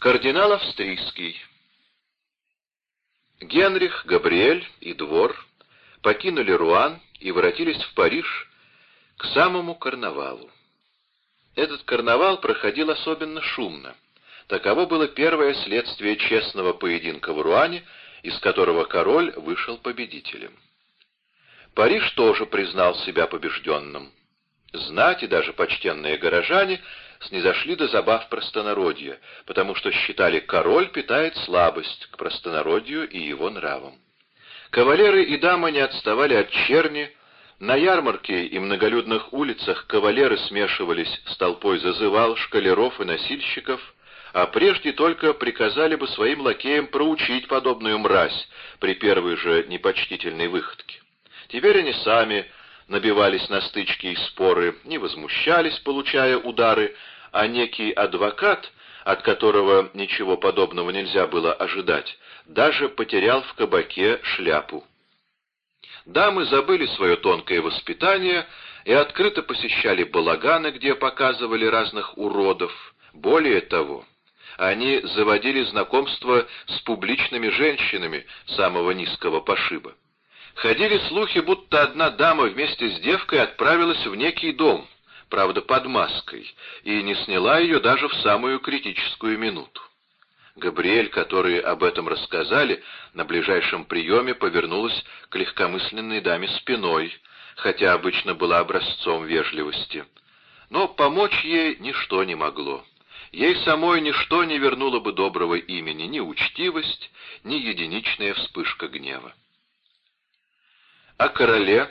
Кардинал австрийский. Генрих, Габриэль и двор покинули Руан и воротились в Париж к самому карнавалу. Этот карнавал проходил особенно шумно. Таково было первое следствие честного поединка в Руане, из которого король вышел победителем. Париж тоже признал себя побежденным. Знать и даже почтенные горожане снизошли до забав простонародья, потому что считали, король питает слабость к простонародью и его нравам. Кавалеры и дамы не отставали от черни, на ярмарке и многолюдных улицах кавалеры смешивались с толпой зазывал, шкалеров и носильщиков, а прежде только приказали бы своим лакеям проучить подобную мразь при первой же непочтительной выходке. Теперь они сами набивались на стычки и споры, не возмущались, получая удары, а некий адвокат, от которого ничего подобного нельзя было ожидать, даже потерял в кабаке шляпу. Дамы забыли свое тонкое воспитание и открыто посещали балаганы, где показывали разных уродов. Более того, они заводили знакомство с публичными женщинами самого низкого пошиба. Ходили слухи, будто одна дама вместе с девкой отправилась в некий дом, правда под маской, и не сняла ее даже в самую критическую минуту. Габриэль, которые об этом рассказали, на ближайшем приеме повернулась к легкомысленной даме спиной, хотя обычно была образцом вежливости. Но помочь ей ничто не могло. Ей самой ничто не вернуло бы доброго имени, ни учтивость, ни единичная вспышка гнева. О короле,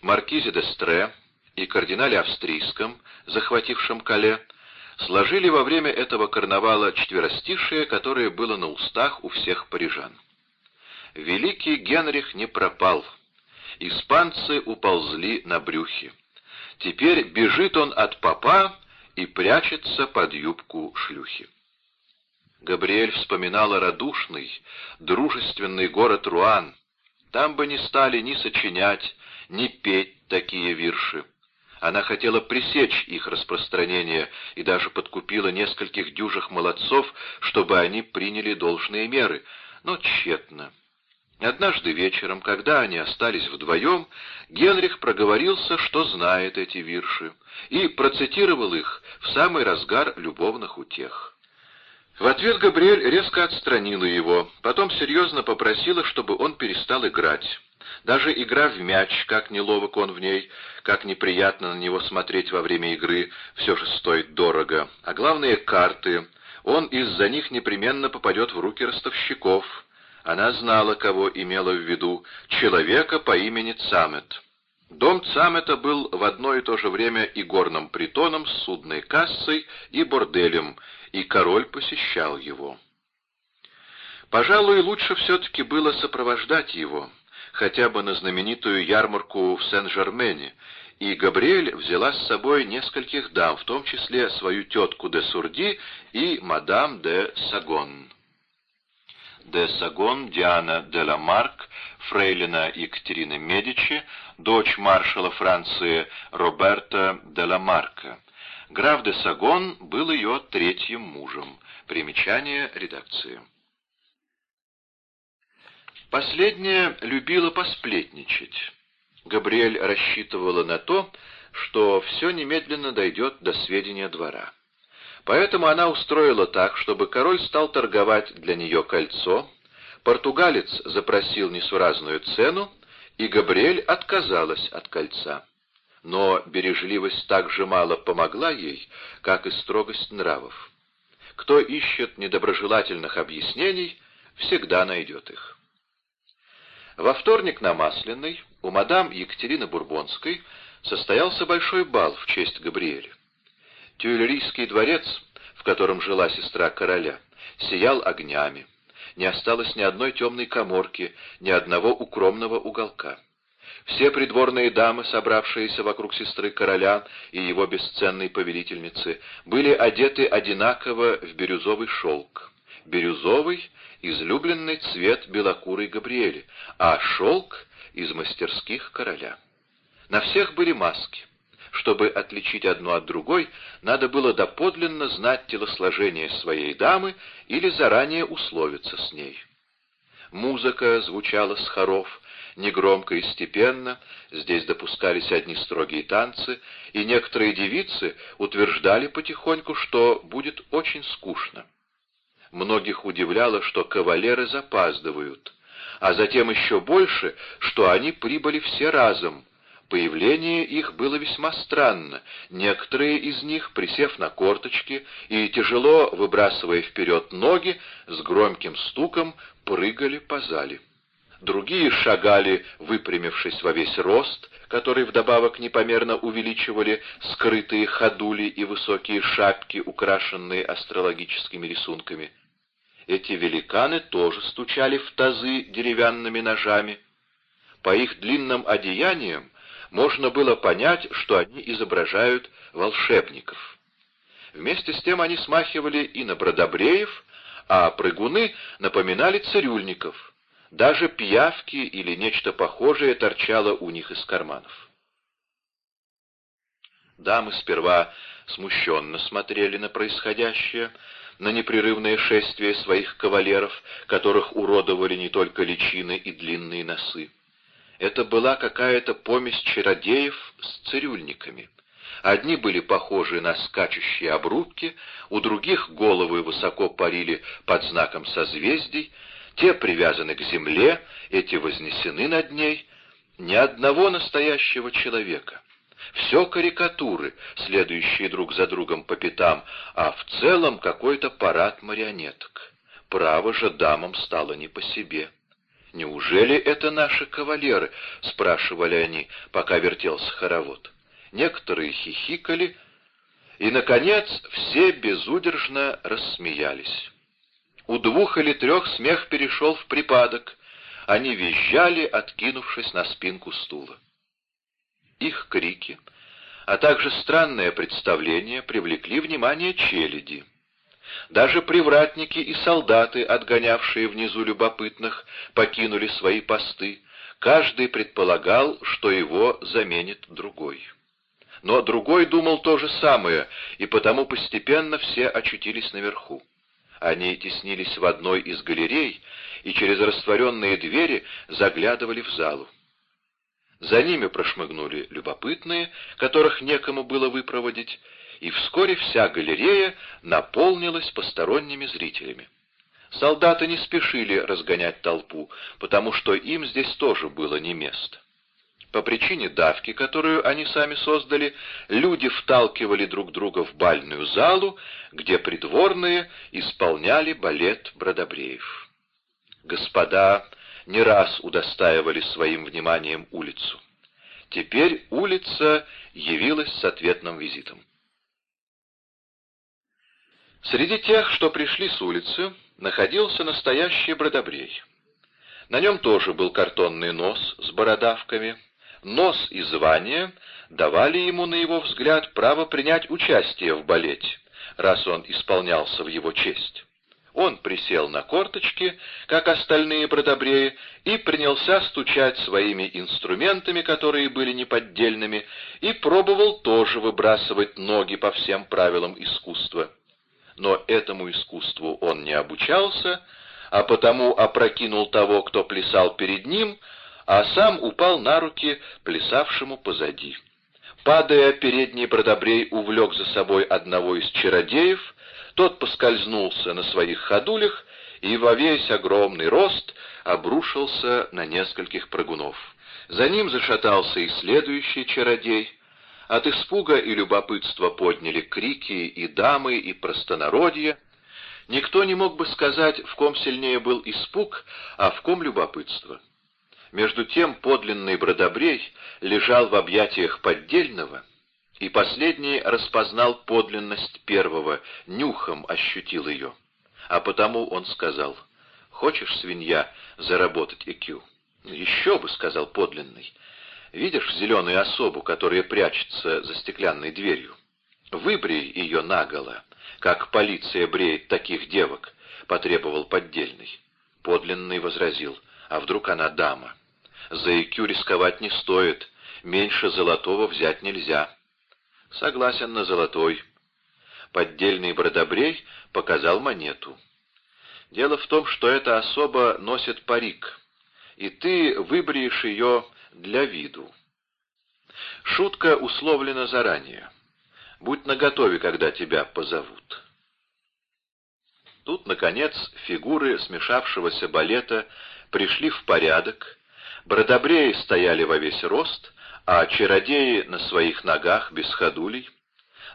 маркизе де Стре и кардинале австрийском, захватившем Кале, сложили во время этого карнавала четверостишее, которое было на устах у всех парижан. Великий Генрих не пропал. Испанцы уползли на брюхе. Теперь бежит он от папа и прячется под юбку шлюхи. Габриэль вспоминала радушный, дружественный город Руан, там бы не стали ни сочинять, ни петь такие вирши. Она хотела пресечь их распространение и даже подкупила нескольких дюжих молодцов, чтобы они приняли должные меры, но тщетно. Однажды вечером, когда они остались вдвоем, Генрих проговорился, что знает эти вирши, и процитировал их в самый разгар любовных утех. В ответ Габриэль резко отстранила его, потом серьезно попросила, чтобы он перестал играть. Даже игра в мяч, как неловок он в ней, как неприятно на него смотреть во время игры, все же стоит дорого. А главное — карты. Он из-за них непременно попадет в руки ростовщиков. Она знала, кого имела в виду — человека по имени Цамет. Дом Цамета был в одно и то же время и горным притоном судной кассой, и борделем, и король посещал его. Пожалуй, лучше все-таки было сопровождать его, хотя бы на знаменитую ярмарку в Сен-Жермене, и Габриэль взяла с собой нескольких дам, в том числе свою тетку де Сурди и мадам де Сагон. Де Сагон Диана де Ламарк, фрейлина Екатерины Медичи, дочь маршала Франции Роберта де Ламарка. Граф де Сагон был ее третьим мужем. Примечание редакции. Последняя любила посплетничать. Габриэль рассчитывала на то, что все немедленно дойдет до сведения двора. Поэтому она устроила так, чтобы король стал торговать для нее кольцо, португалец запросил несуразную цену, и Габриэль отказалась от кольца но бережливость так же мало помогла ей, как и строгость нравов. Кто ищет недоброжелательных объяснений, всегда найдет их. Во вторник на Масляной у мадам Екатерины Бурбонской состоялся большой бал в честь Габриэля. Тюильрийский дворец, в котором жила сестра короля, сиял огнями. Не осталось ни одной темной коморки, ни одного укромного уголка. Все придворные дамы, собравшиеся вокруг сестры короля и его бесценной повелительницы, были одеты одинаково в бирюзовый шелк. Бирюзовый — излюбленный цвет белокурой Габриэли, а шелк — из мастерских короля. На всех были маски. Чтобы отличить одну от другой, надо было доподлинно знать телосложение своей дамы или заранее условиться с ней. Музыка звучала с хоров, негромко и степенно, здесь допускались одни строгие танцы, и некоторые девицы утверждали потихоньку, что будет очень скучно. Многих удивляло, что кавалеры запаздывают, а затем еще больше, что они прибыли все разом. Появление их было весьма странно. Некоторые из них, присев на корточки и тяжело выбрасывая вперед ноги, с громким стуком прыгали по зале. Другие шагали, выпрямившись во весь рост, который вдобавок непомерно увеличивали скрытые ходули и высокие шапки, украшенные астрологическими рисунками. Эти великаны тоже стучали в тазы деревянными ножами. По их длинным одеяниям можно было понять, что они изображают волшебников. Вместе с тем они смахивали и на бродобреев, а прыгуны напоминали цирюльников. Даже пиявки или нечто похожее торчало у них из карманов. Дамы сперва смущенно смотрели на происходящее, на непрерывное шествие своих кавалеров, которых уродовали не только личины и длинные носы. Это была какая-то помесь чародеев с цирюльниками. Одни были похожи на скачущие обрубки, у других головы высоко парили под знаком созвездий, те привязаны к земле, эти вознесены над ней. Ни одного настоящего человека. Все карикатуры, следующие друг за другом по пятам, а в целом какой-то парад марионеток. Право же дамам стало не по себе. «Неужели это наши кавалеры?» — спрашивали они, пока вертелся хоровод. Некоторые хихикали, и, наконец, все безудержно рассмеялись. У двух или трех смех перешел в припадок. Они визжали, откинувшись на спинку стула. Их крики, а также странное представление привлекли внимание челяди. Даже привратники и солдаты, отгонявшие внизу любопытных, покинули свои посты. Каждый предполагал, что его заменит другой. Но другой думал то же самое, и потому постепенно все очутились наверху. Они теснились в одной из галерей и через растворенные двери заглядывали в залу. За ними прошмыгнули любопытные, которых некому было выпроводить, и вскоре вся галерея наполнилась посторонними зрителями. Солдаты не спешили разгонять толпу, потому что им здесь тоже было не место. По причине давки, которую они сами создали, люди вталкивали друг друга в бальную залу, где придворные исполняли балет Бродобреев. Господа не раз удостаивали своим вниманием улицу. Теперь улица явилась с ответным визитом. Среди тех, что пришли с улицы, находился настоящий Бродобрей. На нем тоже был картонный нос с бородавками, нос и звание давали ему, на его взгляд, право принять участие в балете, раз он исполнялся в его честь. Он присел на корточки, как остальные бродобреи, и принялся стучать своими инструментами, которые были неподдельными, и пробовал тоже выбрасывать ноги по всем правилам искусства. Но этому искусству он не обучался, а потому опрокинул того, кто плясал перед ним, а сам упал на руки плясавшему позади. Падая, передний бродобрей увлек за собой одного из чародеев, тот поскользнулся на своих ходулях и во весь огромный рост обрушился на нескольких прыгунов. За ним зашатался и следующий чародей. От испуга и любопытства подняли крики и дамы, и простонародье. Никто не мог бы сказать, в ком сильнее был испуг, а в ком любопытство. Между тем подлинный Бродобрей лежал в объятиях поддельного, и последний распознал подлинность первого, нюхом ощутил ее. А потому он сказал, «Хочешь, свинья, заработать ЭКЮ?» «Еще бы», — сказал подлинный. «Видишь зеленую особу, которая прячется за стеклянной дверью? Выбрей ее наголо, как полиция бреет таких девок», — потребовал поддельный. Подлинный возразил, «А вдруг она дама?» За икю рисковать не стоит, меньше золотого взять нельзя. Согласен на золотой. Поддельный бродобрей показал монету. Дело в том, что эта особа носит парик, и ты выбреешь ее для виду. Шутка условлена заранее. Будь наготове, когда тебя позовут. Тут, наконец, фигуры смешавшегося балета пришли в порядок, бродобреи стояли во весь рост, а чародеи на своих ногах без ходулей.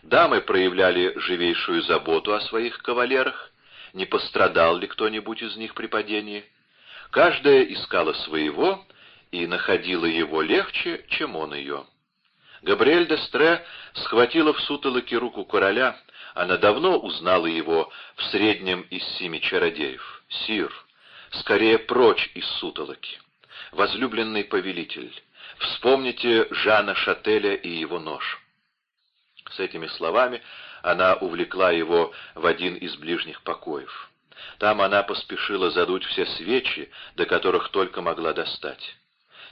Дамы проявляли живейшую заботу о своих кавалерах, не пострадал ли кто-нибудь из них при падении. Каждая искала своего и находила его легче, чем он ее. Габриэль де Стре схватила в сутолоке руку короля, она давно узнала его в среднем из семи чародеев. «Сир, скорее прочь из сутолоки! Возлюбленный повелитель, вспомните Жана Шателя и его нож!» С этими словами она увлекла его в один из ближних покоев. Там она поспешила задуть все свечи, до которых только могла достать.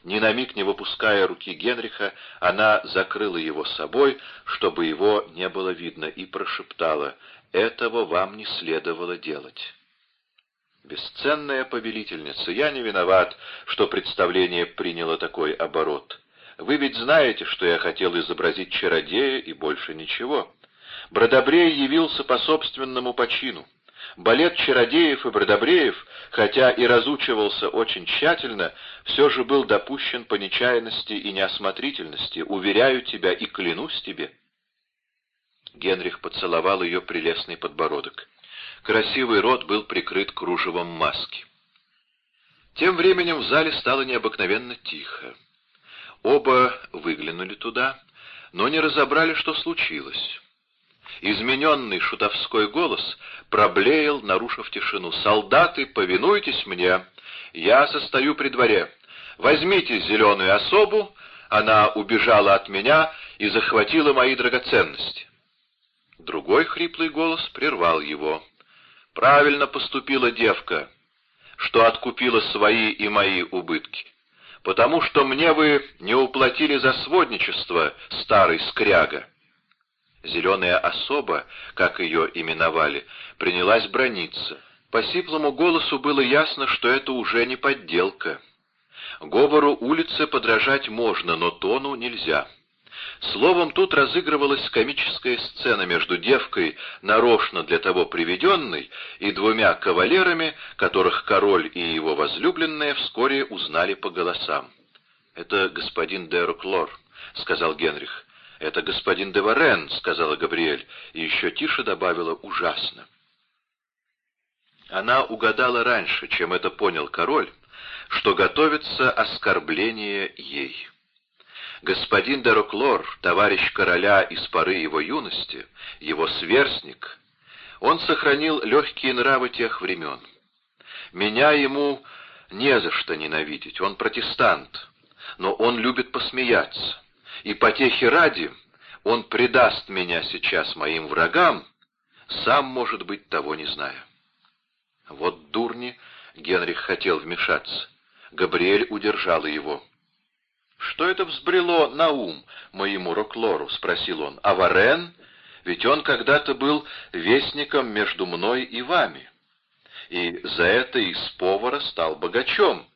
Ни на миг не выпуская руки Генриха, она закрыла его собой, чтобы его не было видно, и прошептала «Этого вам не следовало делать». «Бесценная повелительница, я не виноват, что представление приняло такой оборот. Вы ведь знаете, что я хотел изобразить чародея и больше ничего. Бродобрей явился по собственному почину. Балет чародеев и бродобреев, хотя и разучивался очень тщательно, все же был допущен по нечаянности и неосмотрительности, уверяю тебя и клянусь тебе. Генрих поцеловал ее прелестный подбородок. Красивый рот был прикрыт кружевом маски. Тем временем в зале стало необыкновенно тихо. Оба выглянули туда, но не разобрали, что случилось. Измененный шутовской голос проблеял, нарушив тишину. «Солдаты, повинуйтесь мне! Я состою при дворе. Возьмите зеленую особу, она убежала от меня и захватила мои драгоценности». Другой хриплый голос прервал его. «Правильно поступила девка, что откупила свои и мои убытки, потому что мне вы не уплатили за сводничество, старый скряга». Зеленая особа, как ее именовали, принялась брониться. По сиплому голосу было ясно, что это уже не подделка. Говору улицы подражать можно, но тону нельзя. Словом, тут разыгрывалась комическая сцена между девкой, нарочно для того приведенной, и двумя кавалерами, которых король и его возлюбленная вскоре узнали по голосам. «Это господин де Руклор», — сказал Генрих. «Это господин де Варен», — сказала Габриэль, и еще тише добавила «ужасно». Она угадала раньше, чем это понял король, что готовится оскорбление ей. Господин Дероклор, товарищ короля из поры его юности, его сверстник, он сохранил легкие нравы тех времен. Меня ему не за что ненавидеть, он протестант, но он любит посмеяться и потехи ради он предаст меня сейчас моим врагам, сам, может быть, того не зная. Вот дурни, Генрих хотел вмешаться. Габриэль удержала его. «Что это взбрело на ум моему Роклору?» — спросил он. «А Варен? Ведь он когда-то был вестником между мной и вами. И за это из повара стал богачом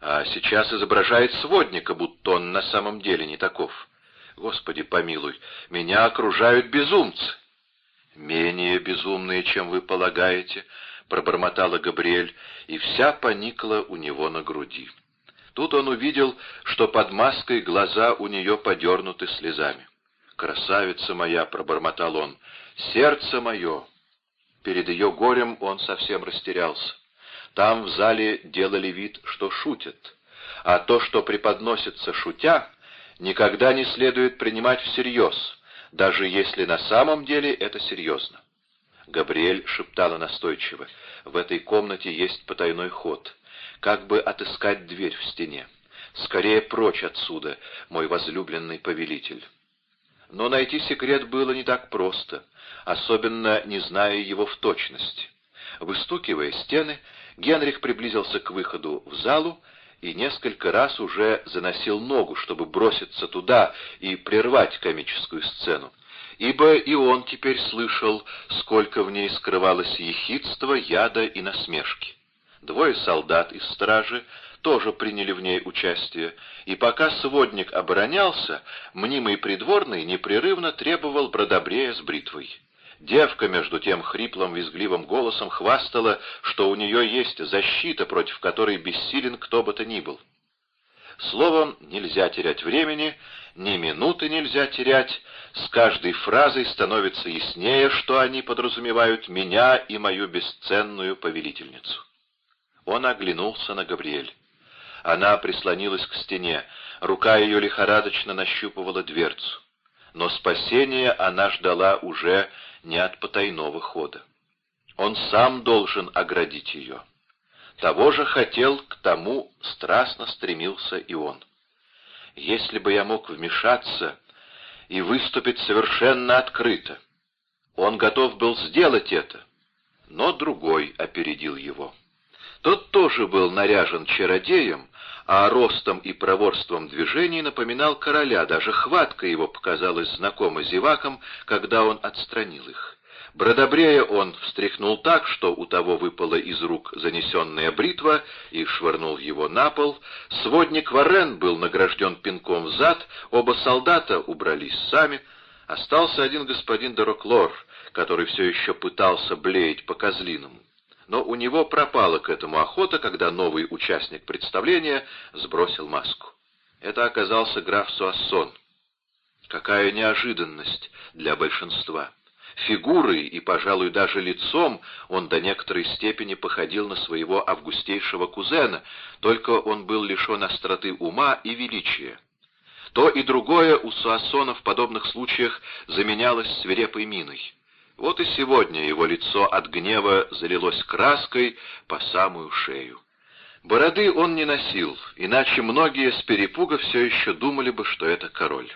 а сейчас изображает сводника, будто он на самом деле не таков. Господи помилуй, меня окружают безумцы. Менее безумные, чем вы полагаете, пробормотала Габриэль, и вся поникла у него на груди. Тут он увидел, что под маской глаза у нее подернуты слезами. «Красавица моя!» — пробормотал он. «Сердце мое!» Перед ее горем он совсем растерялся. Там в зале делали вид, что шутят, а то, что преподносится шутя, никогда не следует принимать всерьез, даже если на самом деле это серьезно. Габриэль шептала настойчиво, «В этой комнате есть потайной ход. Как бы отыскать дверь в стене? Скорее прочь отсюда, мой возлюбленный повелитель». Но найти секрет было не так просто, особенно не зная его в точности. Выстукивая стены, Генрих приблизился к выходу в залу и несколько раз уже заносил ногу, чтобы броситься туда и прервать комическую сцену, ибо и он теперь слышал, сколько в ней скрывалось ехидства, яда и насмешки. Двое солдат из стражи тоже приняли в ней участие, и пока сводник оборонялся, мнимый придворный непрерывно требовал бродобрея с бритвой. Девка, между тем, хриплым визгливым голосом хвастала, что у нее есть защита, против которой бессилен кто бы то ни был. Словом, нельзя терять времени, ни минуты нельзя терять, с каждой фразой становится яснее, что они подразумевают меня и мою бесценную повелительницу. Он оглянулся на Габриэль. Она прислонилась к стене, рука ее лихорадочно нащупывала дверцу. Но спасения она ждала уже не от потайного хода. Он сам должен оградить ее. Того же хотел, к тому страстно стремился и он. Если бы я мог вмешаться и выступить совершенно открыто, он готов был сделать это, но другой опередил его. Тот тоже был наряжен чародеем, а ростом и проворством движений напоминал короля, даже хватка его показалась знакома зевакам, когда он отстранил их. Бродобрея он встряхнул так, что у того выпала из рук занесенная бритва и швырнул его на пол. Сводник Варен был награжден пинком в зад, оба солдата убрались сами. Остался один господин Дороклор, который все еще пытался блеять по-козлиному но у него пропала к этому охота, когда новый участник представления сбросил маску. Это оказался граф Суассон. Какая неожиданность для большинства! Фигурой и, пожалуй, даже лицом он до некоторой степени походил на своего августейшего кузена, только он был лишен остроты ума и величия. То и другое у Суассона в подобных случаях заменялось свирепой миной. Вот и сегодня его лицо от гнева залилось краской по самую шею. Бороды он не носил, иначе многие с перепуга все еще думали бы, что это король.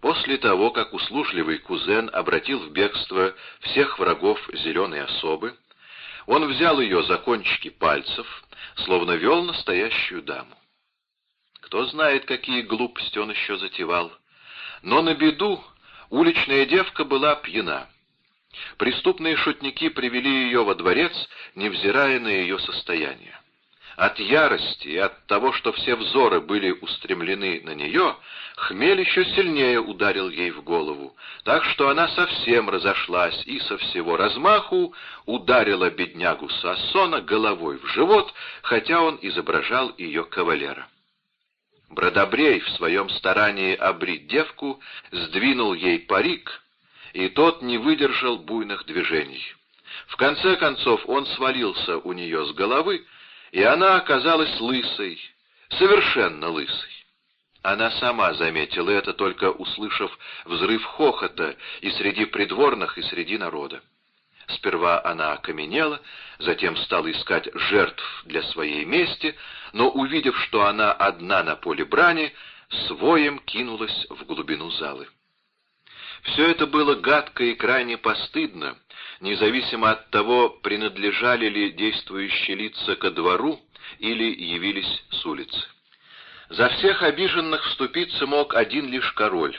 После того, как услужливый кузен обратил в бегство всех врагов зеленой особы, он взял ее за кончики пальцев, словно вел настоящую даму. Кто знает, какие глупости он еще затевал. Но на беду Уличная девка была пьяна. Преступные шутники привели ее во дворец, невзирая на ее состояние. От ярости и от того, что все взоры были устремлены на нее, хмель еще сильнее ударил ей в голову, так что она совсем разошлась и со всего размаху ударила беднягу Сассона головой в живот, хотя он изображал ее кавалера. Бродобрей в своем старании обрить девку сдвинул ей парик, и тот не выдержал буйных движений. В конце концов он свалился у нее с головы, и она оказалась лысой, совершенно лысой. Она сама заметила это, только услышав взрыв хохота и среди придворных, и среди народа. Сперва она окаменела, затем стала искать жертв для своей мести, но, увидев, что она одна на поле брани, своем кинулась в глубину залы. Все это было гадко и крайне постыдно, независимо от того, принадлежали ли действующие лица ко двору или явились с улицы. За всех обиженных вступиться мог один лишь король,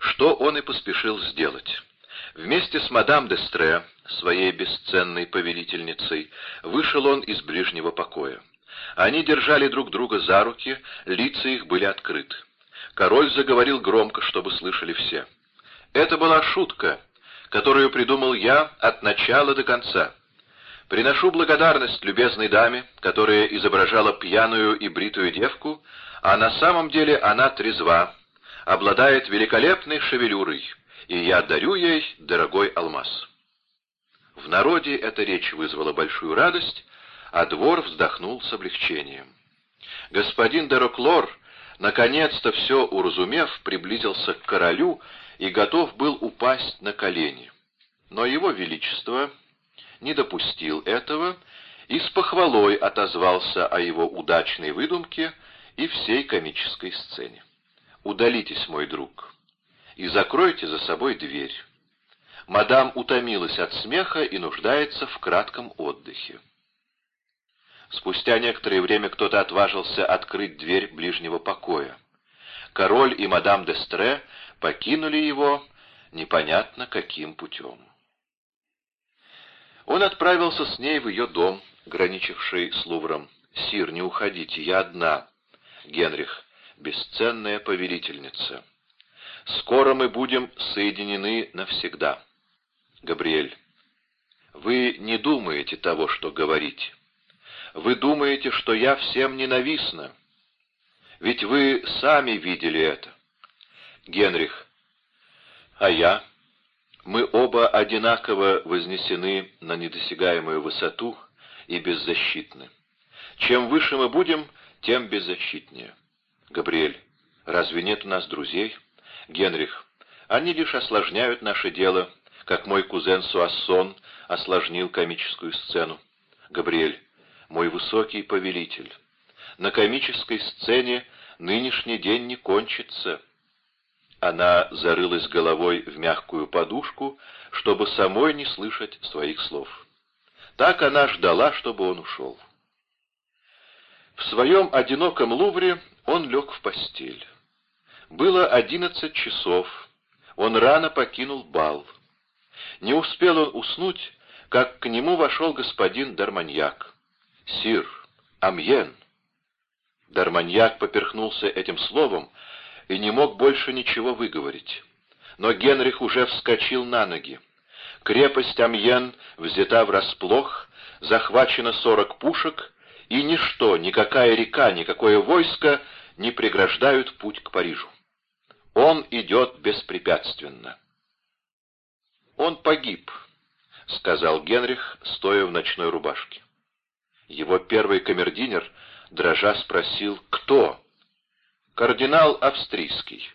что он и поспешил сделать. Вместе с мадам де Стре, своей бесценной повелительницей, вышел он из ближнего покоя. Они держали друг друга за руки, лица их были открыты. Король заговорил громко, чтобы слышали все. Это была шутка, которую придумал я от начала до конца. Приношу благодарность любезной даме, которая изображала пьяную и бритую девку, а на самом деле она трезва, обладает великолепной шевелюрой, и я дарю ей дорогой алмаз. В народе эта речь вызвала большую радость, а двор вздохнул с облегчением. Господин Дероклор, наконец-то все уразумев, приблизился к королю и готов был упасть на колени. Но его величество не допустил этого и с похвалой отозвался о его удачной выдумке и всей комической сцене. «Удалитесь, мой друг, и закройте за собой дверь. Мадам утомилась от смеха и нуждается в кратком отдыхе. Спустя некоторое время кто-то отважился открыть дверь ближнего покоя. Король и мадам де Стре покинули его непонятно каким путем. Он отправился с ней в ее дом, граничивший с Лувром. «Сир, не уходите, я одна». Генрих, бесценная повелительница. «Скоро мы будем соединены навсегда». Габриэль, вы не думаете того, что говорите. Вы думаете, что я всем ненавистна. Ведь вы сами видели это. Генрих, а я? Мы оба одинаково вознесены на недосягаемую высоту и беззащитны. Чем выше мы будем, тем беззащитнее. Габриэль, разве нет у нас друзей? Генрих, они лишь осложняют наше дело, как мой кузен Суассон осложнил комическую сцену. Габриэль, мой высокий повелитель, на комической сцене нынешний день не кончится. Она зарылась головой в мягкую подушку, чтобы самой не слышать своих слов. Так она ждала, чтобы он ушел. В своем одиноком лувре он лег в постель. Было одиннадцать часов. Он рано покинул бал. Не успел он уснуть, как к нему вошел господин Дарманьяк. «Сир, Амьен!» Дарманьяк поперхнулся этим словом и не мог больше ничего выговорить. Но Генрих уже вскочил на ноги. Крепость Амьен взята врасплох, захвачено сорок пушек, и ничто, никакая река, никакое войско не преграждают путь к Парижу. Он идет беспрепятственно. «Он погиб», — сказал Генрих, стоя в ночной рубашке. Его первый камердинер, дрожа, спросил «Кто?» «Кардинал австрийский».